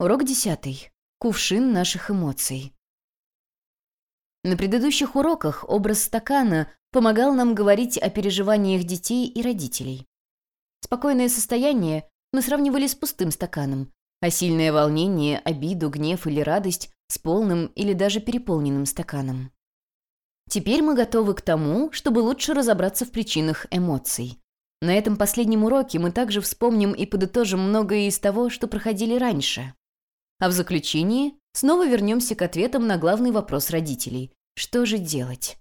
Урок десятый. Кувшин наших эмоций. На предыдущих уроках образ стакана помогал нам говорить о переживаниях детей и родителей. Спокойное состояние мы сравнивали с пустым стаканом, а сильное волнение, обиду, гнев или радость с полным или даже переполненным стаканом. Теперь мы готовы к тому, чтобы лучше разобраться в причинах эмоций. На этом последнем уроке мы также вспомним и подытожим многое из того, что проходили раньше. А в заключении снова вернемся к ответам на главный вопрос родителей. Что же делать?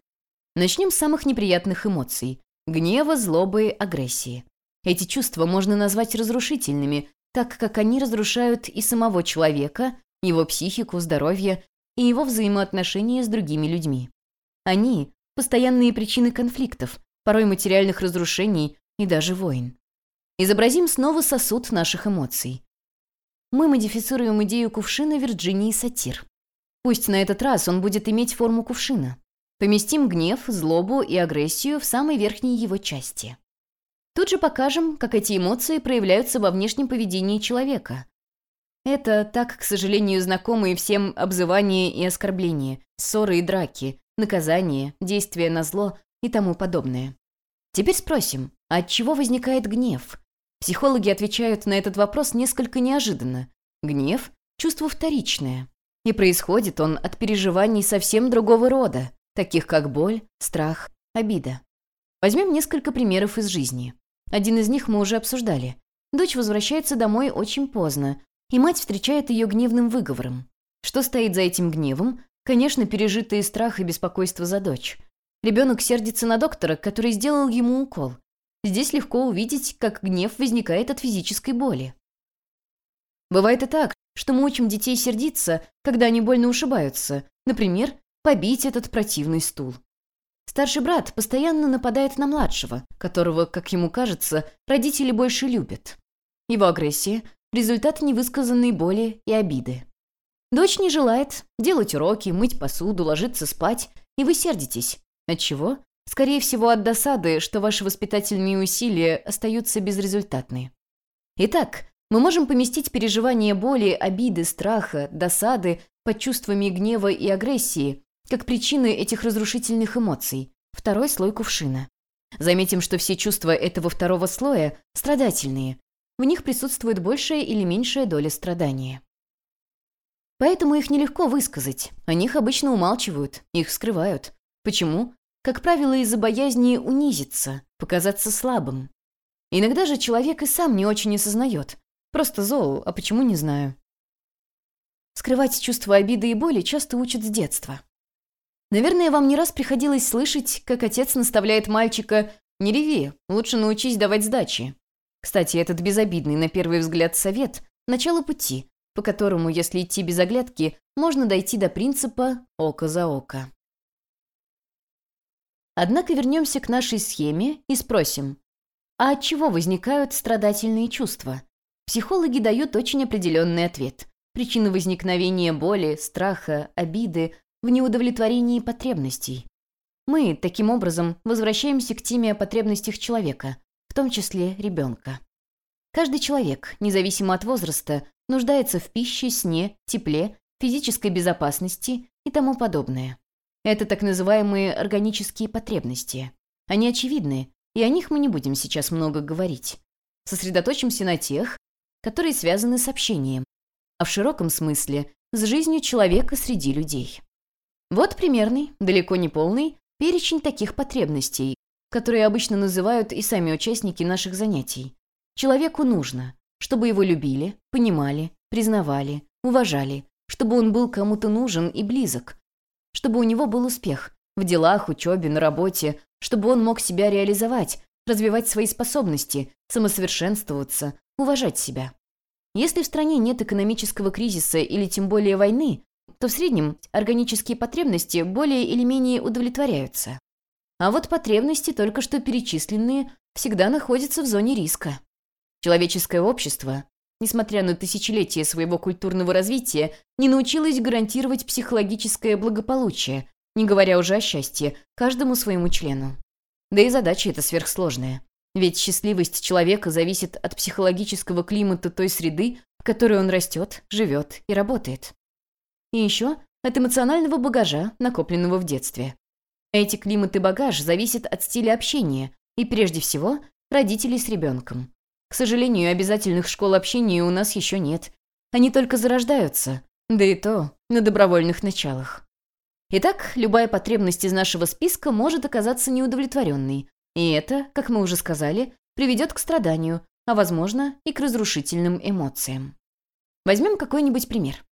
Начнем с самых неприятных эмоций – гнева, злобы, агрессии. Эти чувства можно назвать разрушительными, так как они разрушают и самого человека, его психику, здоровье и его взаимоотношения с другими людьми. Они – постоянные причины конфликтов, порой материальных разрушений и даже войн. Изобразим снова сосуд наших эмоций мы модифицируем идею кувшина Вирджинии Сатир. Пусть на этот раз он будет иметь форму кувшина. Поместим гнев, злобу и агрессию в самой верхней его части. Тут же покажем, как эти эмоции проявляются во внешнем поведении человека. Это так, к сожалению, знакомые всем обзывания и оскорбления, ссоры и драки, наказания, действия на зло и тому подобное. Теперь спросим, от чего возникает гнев? Психологи отвечают на этот вопрос несколько неожиданно. Гнев – чувство вторичное. И происходит он от переживаний совсем другого рода, таких как боль, страх, обида. Возьмем несколько примеров из жизни. Один из них мы уже обсуждали. Дочь возвращается домой очень поздно, и мать встречает ее гневным выговором. Что стоит за этим гневом? Конечно, пережитые страх и беспокойство за дочь. Ребенок сердится на доктора, который сделал ему укол. Здесь легко увидеть, как гнев возникает от физической боли. Бывает и так, что мы учим детей сердиться, когда они больно ушибаются. Например, побить этот противный стул. Старший брат постоянно нападает на младшего, которого, как ему кажется, родители больше любят. Его агрессия – результат невысказанной боли и обиды. Дочь не желает делать уроки, мыть посуду, ложиться спать, и вы сердитесь. Отчего? Скорее всего, от досады, что ваши воспитательные усилия остаются безрезультатны. Итак, мы можем поместить переживание боли, обиды, страха, досады под чувствами гнева и агрессии, как причины этих разрушительных эмоций, второй слой кувшина. Заметим, что все чувства этого второго слоя страдательные. В них присутствует большая или меньшая доля страдания. Поэтому их нелегко высказать. О них обычно умалчивают, их скрывают. Почему? Как правило, из-за боязни унизиться, показаться слабым. Иногда же человек и сам не очень осознает. Просто зол, а почему не знаю. Скрывать чувства обиды и боли часто учат с детства. Наверное, вам не раз приходилось слышать, как отец наставляет мальчика «Не реви, лучше научись давать сдачи». Кстати, этот безобидный на первый взгляд совет – начало пути, по которому, если идти без оглядки, можно дойти до принципа «око за око». Однако вернемся к нашей схеме и спросим, а от чего возникают страдательные чувства? Психологи дают очень определенный ответ. Причина возникновения боли, страха, обиды в неудовлетворении потребностей. Мы, таким образом, возвращаемся к теме о потребностях человека, в том числе ребенка. Каждый человек, независимо от возраста, нуждается в пище, сне, тепле, физической безопасности и тому подобное. Это так называемые органические потребности. Они очевидны, и о них мы не будем сейчас много говорить. Сосредоточимся на тех, которые связаны с общением, а в широком смысле с жизнью человека среди людей. Вот примерный, далеко не полный, перечень таких потребностей, которые обычно называют и сами участники наших занятий. Человеку нужно, чтобы его любили, понимали, признавали, уважали, чтобы он был кому-то нужен и близок, чтобы у него был успех в делах, учебе, на работе, чтобы он мог себя реализовать, развивать свои способности, самосовершенствоваться, уважать себя. Если в стране нет экономического кризиса или тем более войны, то в среднем органические потребности более или менее удовлетворяются. А вот потребности, только что перечисленные, всегда находятся в зоне риска. Человеческое общество несмотря на тысячелетия своего культурного развития, не научилась гарантировать психологическое благополучие, не говоря уже о счастье, каждому своему члену. Да и задача эта сверхсложная. Ведь счастливость человека зависит от психологического климата той среды, в которой он растет, живет и работает. И еще от эмоционального багажа, накопленного в детстве. Эти климат и багаж зависят от стиля общения и, прежде всего, родителей с ребенком. К сожалению, обязательных школ общения у нас еще нет. Они только зарождаются, да и то на добровольных началах. Итак, любая потребность из нашего списка может оказаться неудовлетворенной, и это, как мы уже сказали, приведет к страданию, а, возможно, и к разрушительным эмоциям. Возьмем какой-нибудь пример.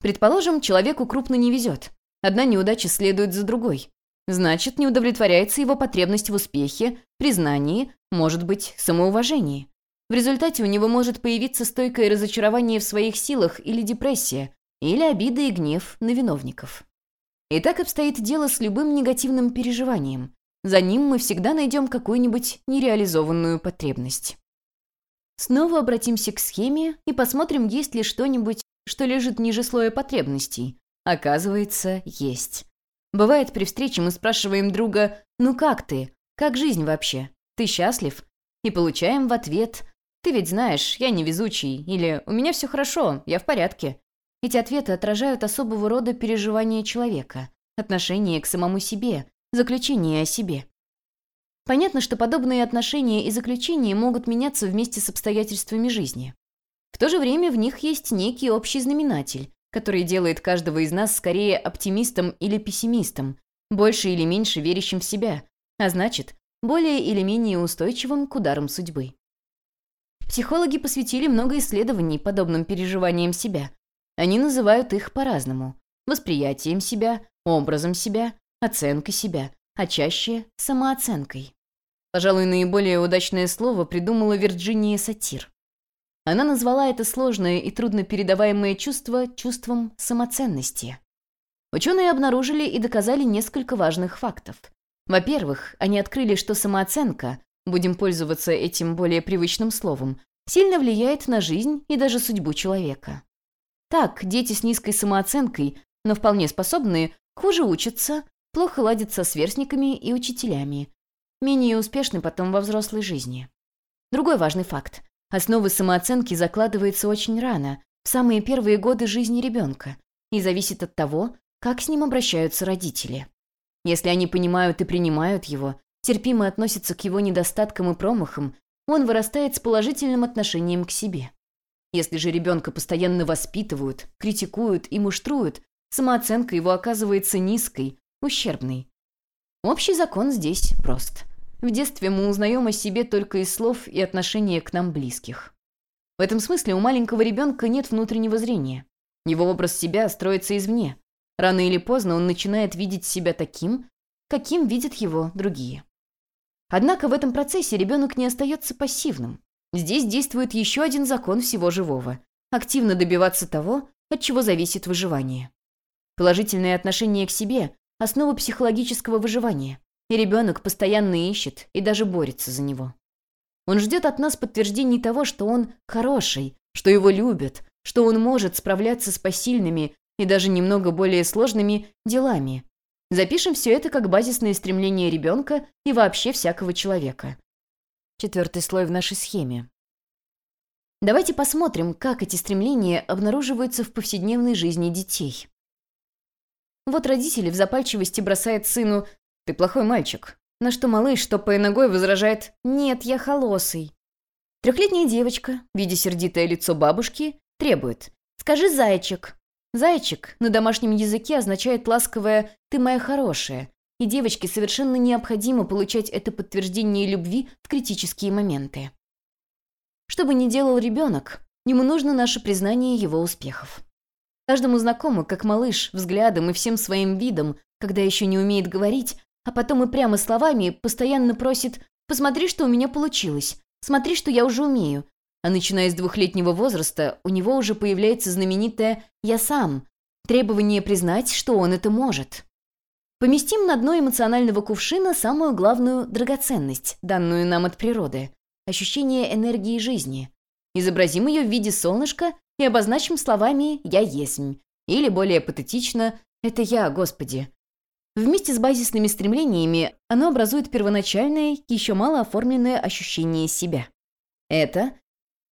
Предположим, человеку крупно не везет. Одна неудача следует за другой. Значит, не удовлетворяется его потребность в успехе, признании, может быть, самоуважении. В результате у него может появиться стойкое разочарование в своих силах или депрессия, или обида и гнев на виновников. И так обстоит дело с любым негативным переживанием. За ним мы всегда найдем какую-нибудь нереализованную потребность. Снова обратимся к схеме и посмотрим, есть ли что-нибудь, что лежит ниже слоя потребностей. Оказывается, есть. Бывает, при встрече мы спрашиваем друга «Ну как ты? Как жизнь вообще? Ты счастлив?» И получаем в ответ «Ты ведь знаешь, я невезучий» или «У меня все хорошо, я в порядке». Эти ответы отражают особого рода переживания человека, отношение к самому себе, заключение о себе. Понятно, что подобные отношения и заключения могут меняться вместе с обстоятельствами жизни. В то же время в них есть некий общий знаменатель, который делает каждого из нас скорее оптимистом или пессимистом, больше или меньше верящим в себя, а значит, более или менее устойчивым к ударам судьбы. Психологи посвятили много исследований подобным переживаниям себя. Они называют их по-разному – восприятием себя, образом себя, оценкой себя, а чаще – самооценкой. Пожалуй, наиболее удачное слово придумала Вирджиния Сатир. Она назвала это сложное и труднопередаваемое чувство чувством самоценности. Ученые обнаружили и доказали несколько важных фактов. Во-первых, они открыли, что самооценка, будем пользоваться этим более привычным словом, сильно влияет на жизнь и даже судьбу человека. Так, дети с низкой самооценкой, но вполне способные, хуже учатся, плохо ладят со сверстниками и учителями, менее успешны потом во взрослой жизни. Другой важный факт. Основы самооценки закладываются очень рано, в самые первые годы жизни ребенка, и зависит от того, как с ним обращаются родители. Если они понимают и принимают его, терпимо относятся к его недостаткам и промахам, он вырастает с положительным отношением к себе. Если же ребенка постоянно воспитывают, критикуют и муштруют, самооценка его оказывается низкой, ущербной. Общий закон здесь прост. В детстве мы узнаем о себе только из слов и отношения к нам близких. В этом смысле у маленького ребенка нет внутреннего зрения. Его образ себя строится извне. Рано или поздно он начинает видеть себя таким, каким видят его другие. Однако в этом процессе ребенок не остается пассивным. Здесь действует еще один закон всего живого – активно добиваться того, от чего зависит выживание. Положительное отношение к себе – основа психологического выживания и ребенок постоянно ищет и даже борется за него. Он ждет от нас подтверждений того, что он хороший, что его любят, что он может справляться с посильными и даже немного более сложными делами. Запишем все это как базисное стремление ребенка и вообще всякого человека. Четвертый слой в нашей схеме. Давайте посмотрим, как эти стремления обнаруживаются в повседневной жизни детей. Вот родители в запальчивости бросают сыну «Ты плохой мальчик». На что малыш, топая ногой, возражает «Нет, я холосый». Трехлетняя девочка, видя сердитое лицо бабушки, требует «Скажи зайчик». Зайчик на домашнем языке означает ласковое «ты моя хорошая», и девочке совершенно необходимо получать это подтверждение любви в критические моменты. Что бы ни делал ребенок, ему нужно наше признание его успехов. Каждому знакомо, как малыш, взглядом и всем своим видом, когда еще не умеет говорить, а потом и прямо словами постоянно просит «посмотри, что у меня получилось, смотри, что я уже умею». А начиная с двухлетнего возраста у него уже появляется знаменитое «я сам», требование признать, что он это может. Поместим на дно эмоционального кувшина самую главную драгоценность, данную нам от природы – ощущение энергии жизни. Изобразим ее в виде солнышка и обозначим словами «я есмь» или более патетично «это я, Господи». Вместе с базисными стремлениями оно образует первоначальное, еще мало оформленное ощущение себя. Это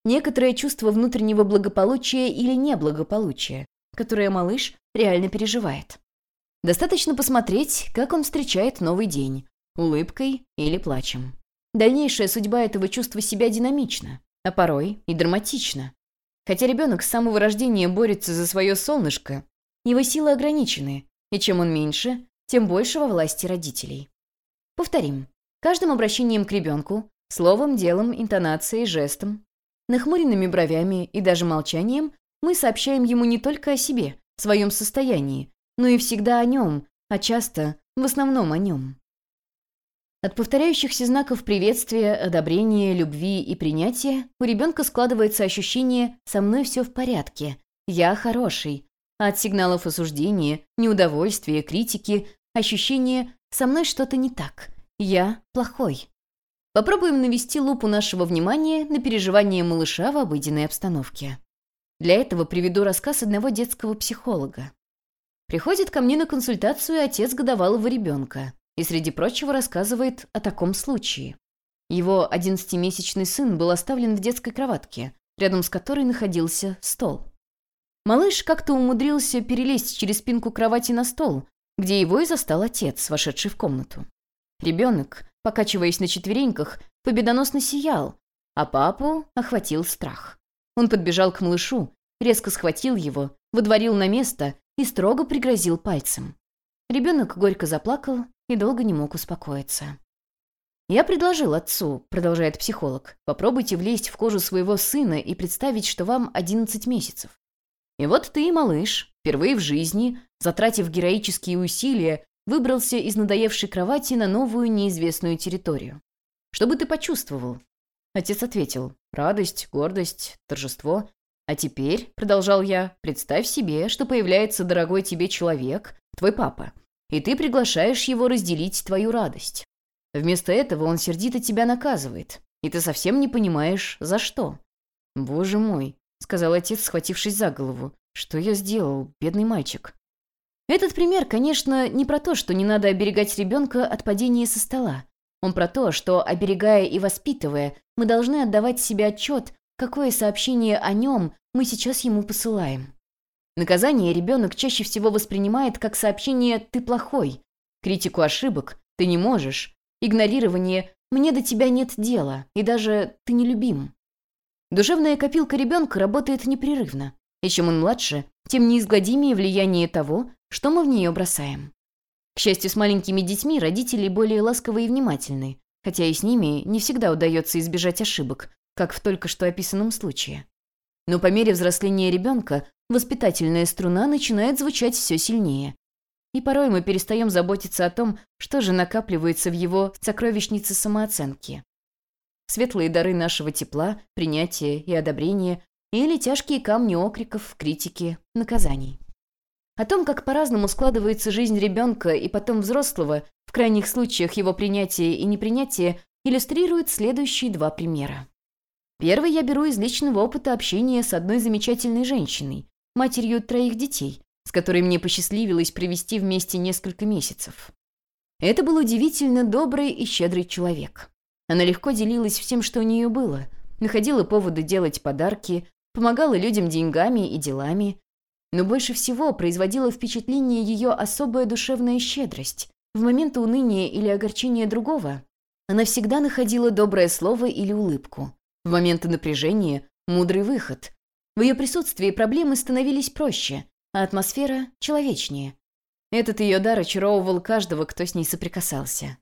некоторое чувство внутреннего благополучия или неблагополучия, которое малыш реально переживает. Достаточно посмотреть, как он встречает новый день, улыбкой или плачем. Дальнейшая судьба этого чувства себя динамична, а порой и драматична. Хотя ребенок с самого рождения борется за свое солнышко, его силы ограничены, и чем он меньше, тем больше во власти родителей. Повторим. Каждым обращением к ребенку, словом, делом, интонацией, жестом, нахмуренными бровями и даже молчанием мы сообщаем ему не только о себе, своем состоянии, но и всегда о нем, а часто, в основном о нем. От повторяющихся знаков приветствия, одобрения, любви и принятия у ребенка складывается ощущение «со мной все в порядке», «я хороший», а от сигналов осуждения, неудовольствия, критики – ощущение «со мной что-то не так», «я плохой». Попробуем навести лупу нашего внимания на переживания малыша в обыденной обстановке. Для этого приведу рассказ одного детского психолога. Приходит ко мне на консультацию отец годовалого ребенка и, среди прочего, рассказывает о таком случае. Его 11-месячный сын был оставлен в детской кроватке, рядом с которой находился стол. Малыш как-то умудрился перелезть через спинку кровати на стол, где его и застал отец, вошедший в комнату. Ребенок, покачиваясь на четвереньках, победоносно сиял, а папу охватил страх. Он подбежал к малышу, резко схватил его, выдворил на место и строго пригрозил пальцем. Ребенок горько заплакал и долго не мог успокоиться. «Я предложил отцу», — продолжает психолог, «попробуйте влезть в кожу своего сына и представить, что вам 11 месяцев. И вот ты, малыш, впервые в жизни, затратив героические усилия, выбрался из надоевшей кровати на новую неизвестную территорию. Что бы ты почувствовал?» Отец ответил, «Радость, гордость, торжество. А теперь, — продолжал я, — представь себе, что появляется дорогой тебе человек, твой папа, и ты приглашаешь его разделить твою радость. Вместо этого он сердито тебя наказывает, и ты совсем не понимаешь, за что. «Боже мой», — сказал отец, схватившись за голову, — «что я сделал, бедный мальчик?» Этот пример, конечно, не про то, что не надо оберегать ребенка от падения со стола. Он про то, что, оберегая и воспитывая, мы должны отдавать себе отчет какое сообщение о нем мы сейчас ему посылаем. Наказание ребенок чаще всего воспринимает как сообщение «ты плохой», критику ошибок «ты не можешь», игнорирование «мне до тебя нет дела» и даже «ты не любим». Душевная копилка ребенка работает непрерывно, и чем он младше, тем неизгладимее влияние того, что мы в нее бросаем. К счастью, с маленькими детьми родители более ласковые и внимательны, хотя и с ними не всегда удается избежать ошибок, как в только что описанном случае. Но по мере взросления ребенка воспитательная струна начинает звучать все сильнее. И порой мы перестаем заботиться о том, что же накапливается в его сокровищнице самооценки. Светлые дары нашего тепла, принятия и одобрения или тяжкие камни окриков, критики, наказаний. О том, как по-разному складывается жизнь ребенка и потом взрослого, в крайних случаях его принятия и непринятия, иллюстрируют следующие два примера. Первый я беру из личного опыта общения с одной замечательной женщиной, матерью троих детей, с которой мне посчастливилось провести вместе несколько месяцев. Это был удивительно добрый и щедрый человек. Она легко делилась всем, что у нее было, находила поводы делать подарки, помогала людям деньгами и делами. Но больше всего производила впечатление ее особая душевная щедрость. В моменты уныния или огорчения другого она всегда находила доброе слово или улыбку. В моменты напряжения – мудрый выход. В ее присутствии проблемы становились проще, а атмосфера – человечнее. Этот ее дар очаровывал каждого, кто с ней соприкасался.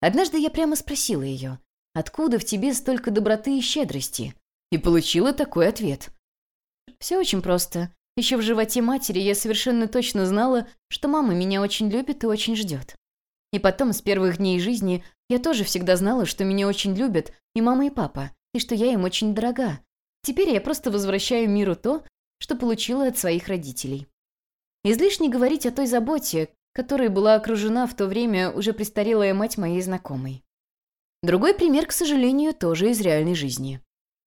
Однажды я прямо спросила ее, откуда в тебе столько доброты и щедрости? И получила такой ответ. Все очень просто. Еще в животе матери я совершенно точно знала, что мама меня очень любит и очень ждет. И потом, с первых дней жизни, я тоже всегда знала, что меня очень любят и мама, и папа, и что я им очень дорога. Теперь я просто возвращаю миру то, что получила от своих родителей. Излишне говорить о той заботе, которой была окружена в то время уже престарелая мать моей знакомой. Другой пример, к сожалению, тоже из реальной жизни.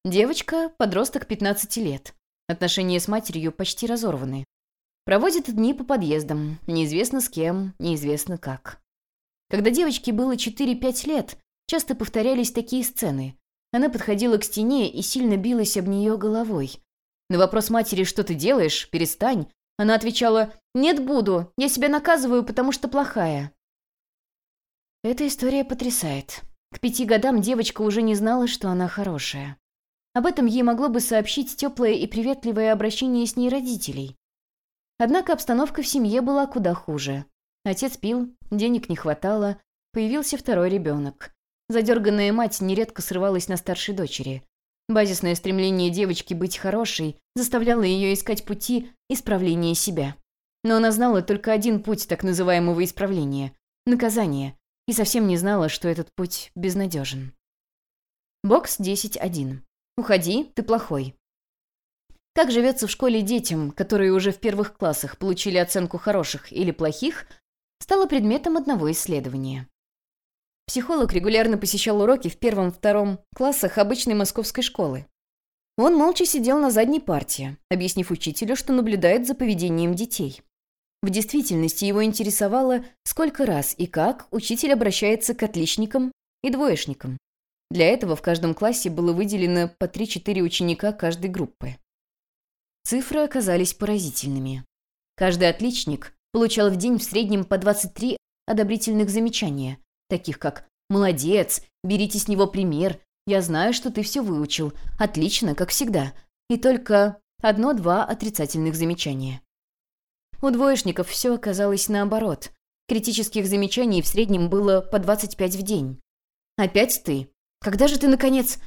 Девочка, подросток 15 лет. Отношения с матерью почти разорваны. Проводит дни по подъездам, неизвестно с кем, неизвестно как. Когда девочке было 4-5 лет, часто повторялись такие сцены. Она подходила к стене и сильно билась об нее головой. На вопрос матери «Что ты делаешь? Перестань!» Она отвечала «Нет, буду. Я себя наказываю, потому что плохая». Эта история потрясает. К пяти годам девочка уже не знала, что она хорошая. Об этом ей могло бы сообщить теплое и приветливое обращение с ней родителей. Однако обстановка в семье была куда хуже. Отец пил, денег не хватало, появился второй ребенок. Задерганная мать нередко срывалась на старшей дочери. Базисное стремление девочки быть хорошей заставляло ее искать пути исправления себя. Но она знала только один путь так называемого исправления – наказание, и совсем не знала, что этот путь безнадежен. Бокс 10.1. «Уходи, ты плохой». Как живется в школе детям, которые уже в первых классах получили оценку хороших или плохих, стало предметом одного исследования. Психолог регулярно посещал уроки в первом-втором классах обычной московской школы. Он молча сидел на задней партии, объяснив учителю, что наблюдает за поведением детей. В действительности его интересовало, сколько раз и как учитель обращается к отличникам и двоечникам. Для этого в каждом классе было выделено по 3-4 ученика каждой группы. Цифры оказались поразительными. Каждый отличник получал в день в среднем по 23 одобрительных замечания, таких как «Молодец», «Берите с него пример», «Я знаю, что ты все выучил», «Отлично, как всегда», и только одно-два отрицательных замечания. У двоечников все оказалось наоборот. Критических замечаний в среднем было по 25 в день. «Опять ты? Когда же ты, наконец...»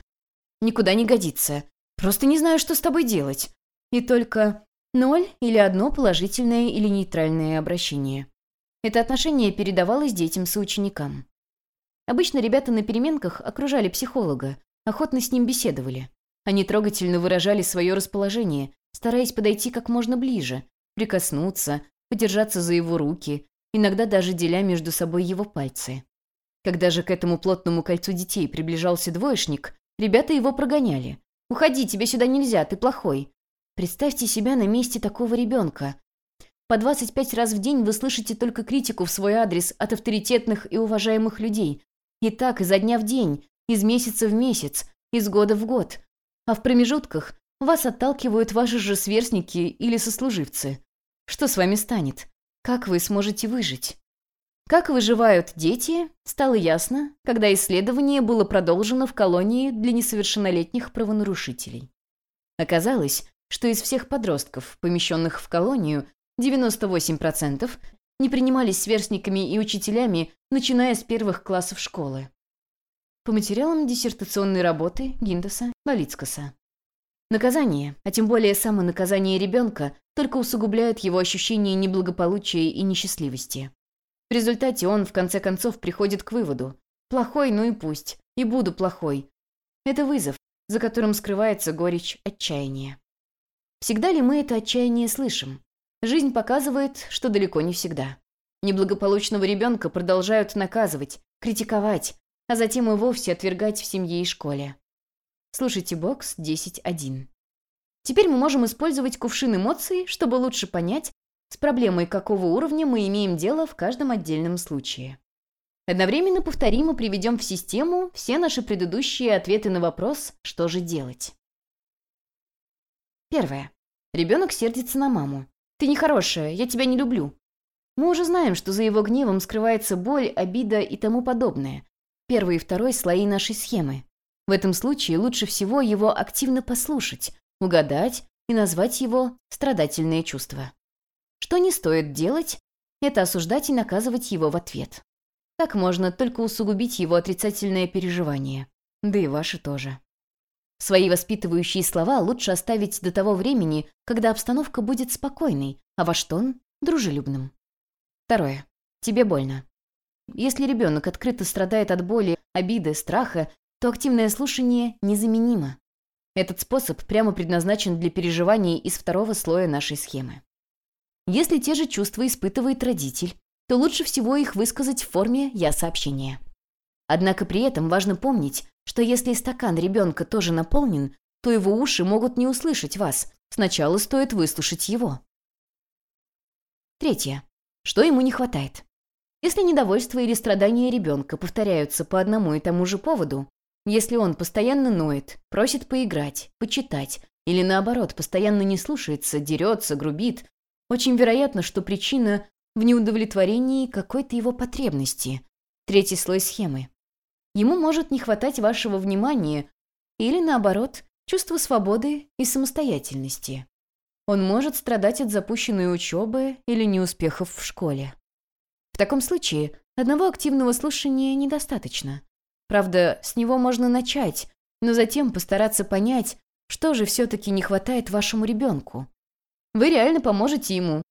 «Никуда не годится. Просто не знаю, что с тобой делать». И только ноль или одно положительное или нейтральное обращение. Это отношение передавалось детям-соученикам. Обычно ребята на переменках окружали психолога, охотно с ним беседовали. Они трогательно выражали свое расположение, стараясь подойти как можно ближе, прикоснуться, подержаться за его руки, иногда даже деля между собой его пальцы. Когда же к этому плотному кольцу детей приближался двоечник, ребята его прогоняли. «Уходи, тебе сюда нельзя, ты плохой». Представьте себя на месте такого ребенка. По 25 раз в день вы слышите только критику в свой адрес от авторитетных и уважаемых людей, и так изо дня в день, из месяца в месяц, из года в год. А в промежутках вас отталкивают ваши же сверстники или сослуживцы. Что с вами станет? Как вы сможете выжить? Как выживают дети, стало ясно, когда исследование было продолжено в колонии для несовершеннолетних правонарушителей. Оказалось, что из всех подростков, помещенных в колонию, 98% не принимались сверстниками и учителями, начиная с первых классов школы. По материалам диссертационной работы Гиндеса Балицкаса. Наказание, а тем более самонаказание ребенка, только усугубляет его ощущение неблагополучия и несчастливости. В результате он, в конце концов, приходит к выводу «плохой, ну и пусть, и буду плохой». Это вызов, за которым скрывается горечь отчаяния. Всегда ли мы это отчаяние слышим? Жизнь показывает, что далеко не всегда. Неблагополучного ребенка продолжают наказывать, критиковать, а затем и вовсе отвергать в семье и школе. Слушайте бокс 10.1. Теперь мы можем использовать кувшин эмоций, чтобы лучше понять, с проблемой какого уровня мы имеем дело в каждом отдельном случае. Одновременно повторим и приведем в систему все наши предыдущие ответы на вопрос «что же делать?». Первое. Ребенок сердится на маму. «Ты нехорошая, я тебя не люблю». Мы уже знаем, что за его гневом скрывается боль, обида и тому подобное. Первый и второй слои нашей схемы. В этом случае лучше всего его активно послушать, угадать и назвать его страдательные чувства. Что не стоит делать, это осуждать и наказывать его в ответ. Так можно только усугубить его отрицательное переживание. Да и ваши тоже. Свои воспитывающие слова лучше оставить до того времени, когда обстановка будет спокойной, а ваш тон – дружелюбным. Второе. Тебе больно. Если ребенок открыто страдает от боли, обиды, страха, то активное слушание незаменимо. Этот способ прямо предназначен для переживаний из второго слоя нашей схемы. Если те же чувства испытывает родитель, то лучше всего их высказать в форме «я-сообщения». Однако при этом важно помнить, что если стакан ребенка тоже наполнен, то его уши могут не услышать вас. Сначала стоит выслушать его. Третье. Что ему не хватает? Если недовольство или страдания ребенка повторяются по одному и тому же поводу, Если он постоянно ноет, просит поиграть, почитать, или наоборот, постоянно не слушается, дерется, грубит, очень вероятно, что причина в неудовлетворении какой-то его потребности. Третий слой схемы. Ему может не хватать вашего внимания или, наоборот, чувства свободы и самостоятельности. Он может страдать от запущенной учебы или неуспехов в школе. В таком случае одного активного слушания недостаточно. Правда, с него можно начать, но затем постараться понять, что же все-таки не хватает вашему ребенку. Вы реально поможете ему,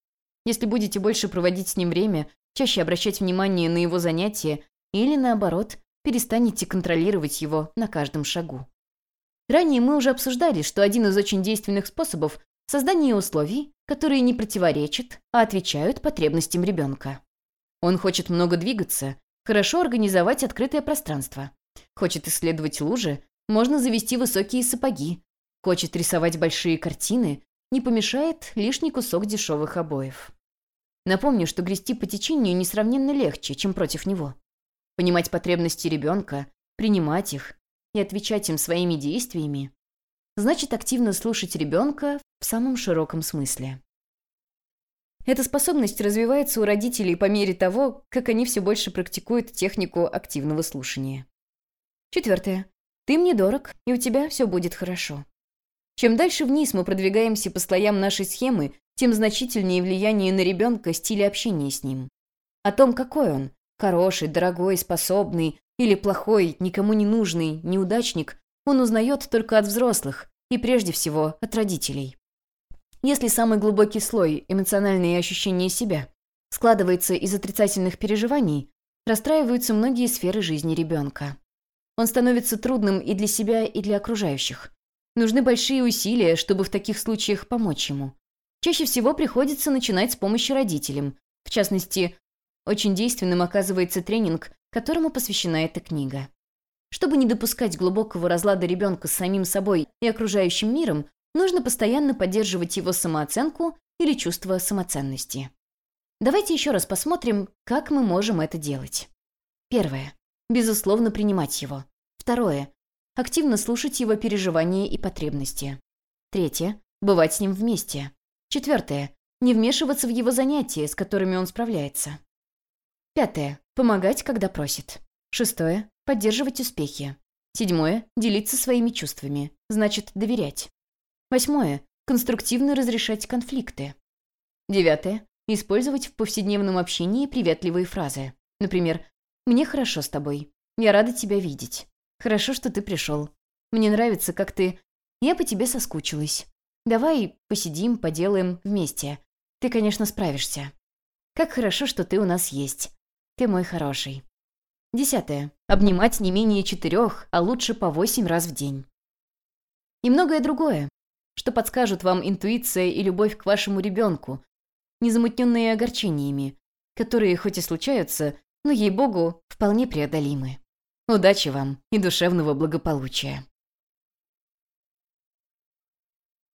если будете больше проводить с ним время, чаще обращать внимание на его занятия или, наоборот, перестанете контролировать его на каждом шагу. Ранее мы уже обсуждали, что один из очень действенных способов – создание условий, которые не противоречат, а отвечают потребностям ребенка. Он хочет много двигаться, хорошо организовать открытое пространство. Хочет исследовать лужи, можно завести высокие сапоги. Хочет рисовать большие картины, не помешает лишний кусок дешевых обоев. Напомню, что грести по течению несравненно легче, чем против него. Понимать потребности ребенка, принимать их и отвечать им своими действиями значит активно слушать ребенка в самом широком смысле. Эта способность развивается у родителей по мере того, как они все больше практикуют технику активного слушания. Четвертое. Ты мне дорог, и у тебя все будет хорошо. Чем дальше вниз мы продвигаемся по слоям нашей схемы, тем значительнее влияние на ребенка стиля общения с ним. О том, какой он – хороший, дорогой, способный или плохой, никому не нужный, неудачник – он узнает только от взрослых и прежде всего от родителей. Если самый глубокий слой – эмоциональные ощущения себя – складывается из отрицательных переживаний, расстраиваются многие сферы жизни ребенка. Он становится трудным и для себя, и для окружающих. Нужны большие усилия, чтобы в таких случаях помочь ему. Чаще всего приходится начинать с помощи родителям. В частности, очень действенным оказывается тренинг, которому посвящена эта книга. Чтобы не допускать глубокого разлада ребенка с самим собой и окружающим миром, нужно постоянно поддерживать его самооценку или чувство самоценности. Давайте еще раз посмотрим, как мы можем это делать. Первое. Безусловно, принимать его. Второе активно слушать его переживания и потребности. Третье – бывать с ним вместе. Четвертое – не вмешиваться в его занятия, с которыми он справляется. Пятое – помогать, когда просит. Шестое – поддерживать успехи. Седьмое – делиться своими чувствами, значит, доверять. Восьмое – конструктивно разрешать конфликты. Девятое – использовать в повседневном общении приветливые фразы. Например, «Мне хорошо с тобой. Я рада тебя видеть. Хорошо, что ты пришел. Мне нравится, как ты... Я по тебе соскучилась. Давай посидим, поделаем вместе. Ты, конечно, справишься. Как хорошо, что ты у нас есть. Ты мой хороший. Десятое. Обнимать не менее четырех, а лучше по восемь раз в день. И многое другое, что подскажут вам интуиция и любовь к вашему ребенку, незамутненные огорчениями, которые хоть и случаются, но, ей-богу, вполне преодолимы. Удачи вам и душевного благополучия.